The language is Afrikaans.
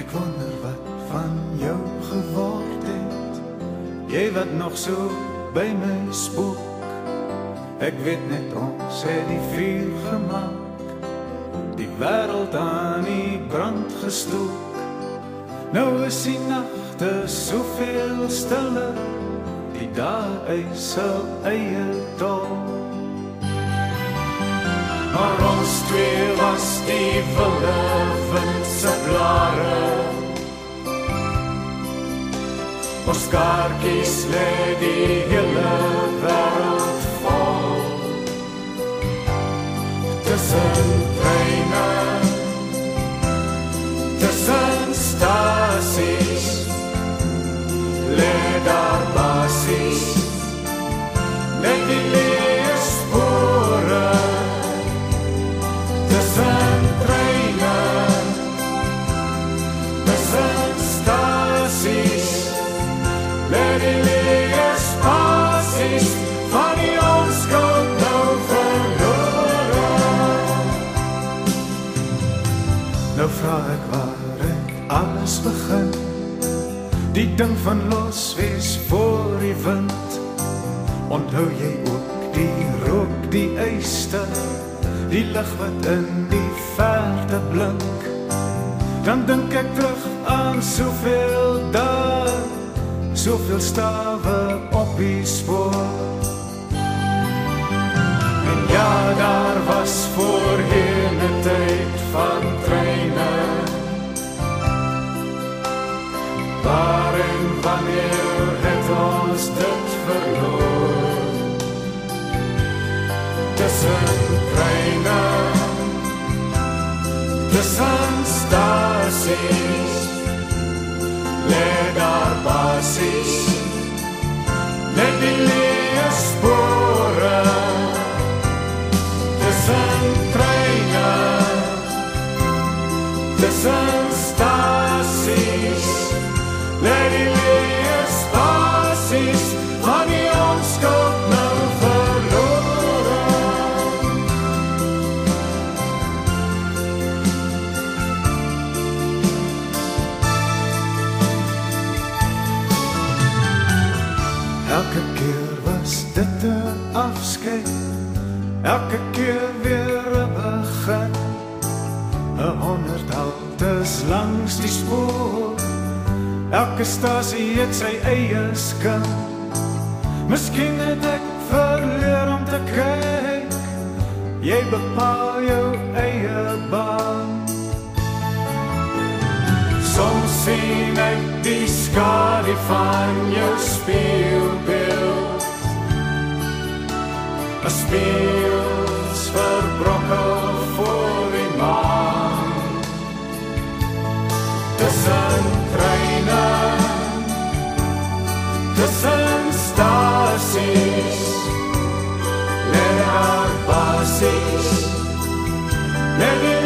Ek wonder wat van jou geword het. Jy wat nog so by my spook. Ek weet net ons het die vuur gemaak. Die wêreld aan die brand gestook. Nou is die nagte soveel stiller. Die dae is so eie dol. Maar ons twee was die wilde Ons kaartjies lê die hele wêreld alles begin. Die ding van los wees voor die wind. Onthou jy ook die rook, die eyster, die lig wat in die verte blink. Dan dink ek terug aan soveel dae, soveel stawe op die spoor. En ja, daar was voorheen ons dit verloor? Tussen treine, tussen stasies, lê daar basies, net die leë spore. Tussen treine, tussen stasies, lê die leë dit 'n afskeid. Elke keer weer 'n begin. 'n Honderd haltes langs die spoor. Elke stasie het sy eie skyn. Miskien het ek verleer om te kyk. Jy bepaal jou eie baan. Soms sien ek die skadu van jou spieelbeeld. 'n Speels verbrokkel voor die maan. Tussen treine, tussen stasies, lê daar basies. Lê